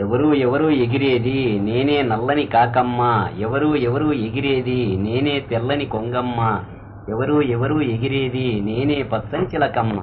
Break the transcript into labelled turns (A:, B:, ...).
A: ఎవరు ఎవరు ఎగిరేది? నేనే నల్లని కాకమ్మ. ఎవరు ఎవరు ఎగిరేది? నేనే తెల్లని కొంగమ్మ. ఎవరు ఎవరు ఎగిరేది? నేనే పచ్చని చిలకమ్మ.